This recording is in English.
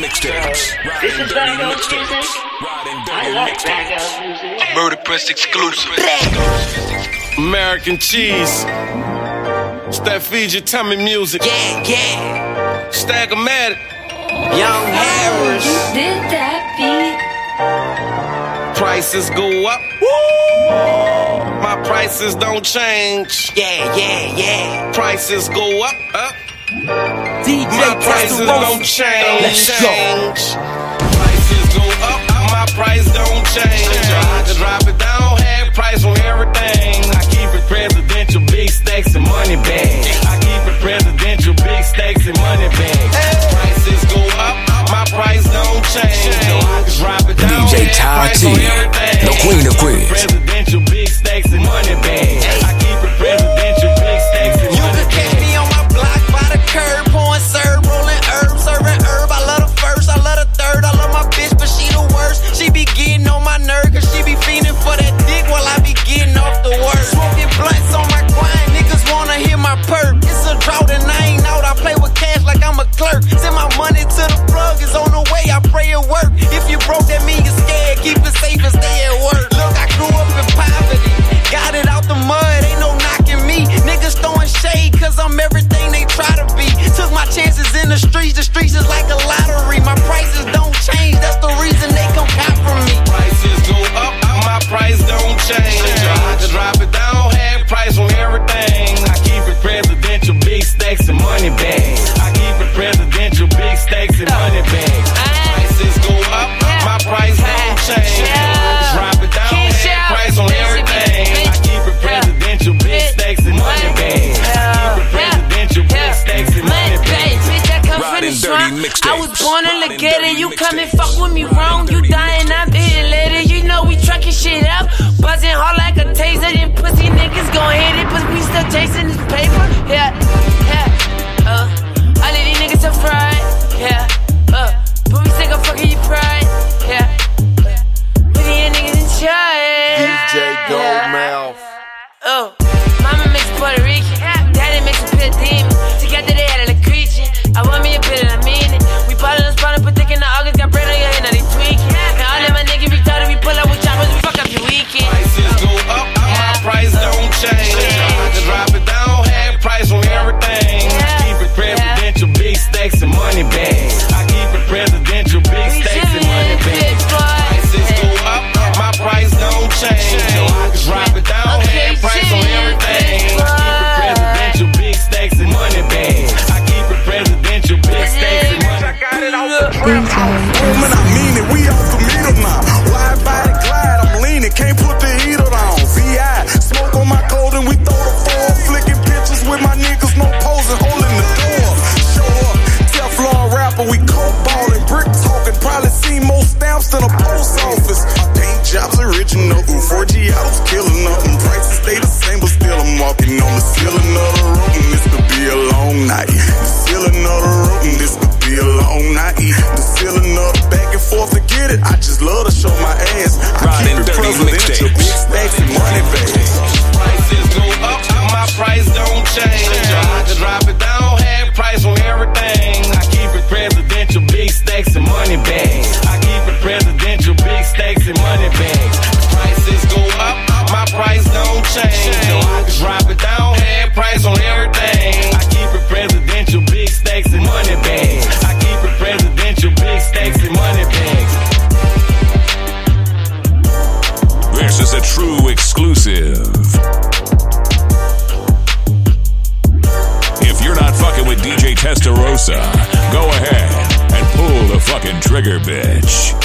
mixtapes. This is Bang Up Music. I like Bang Music. Murder Press exclusive. American cheese. Steph feed your tummy music. Yeah, yeah. Stagomatic. Young oh, Harris. You did that beat. Prices go up. Woo! My prices don't change. Yeah, yeah, yeah. Prices go up, up. DJ My prices don't change. Let's go. to the plug is on the way. I pray it work. If you broke, that mean you're scared. Keep it safe and stay I was born in the ghetto, you come and fuck with me wrong. You dying, I'm here later. You know we trucking shit up. Buzzing hard like a taser, then pussy niggas gon' hit it. But we still chasing this paper. Yeah, yeah, uh. All of these niggas are fried. Yeah, uh. But we still gon' fucking you pride. Yeah, yeah. Put these niggas in charge. DJ Goldmouth. original. Ooh, 4G, I was killing nothing. Prices stay the same, but still I'm walking on the ceiling of the room. This could be a long night. The ceiling Go ahead and pull the fucking trigger, bitch.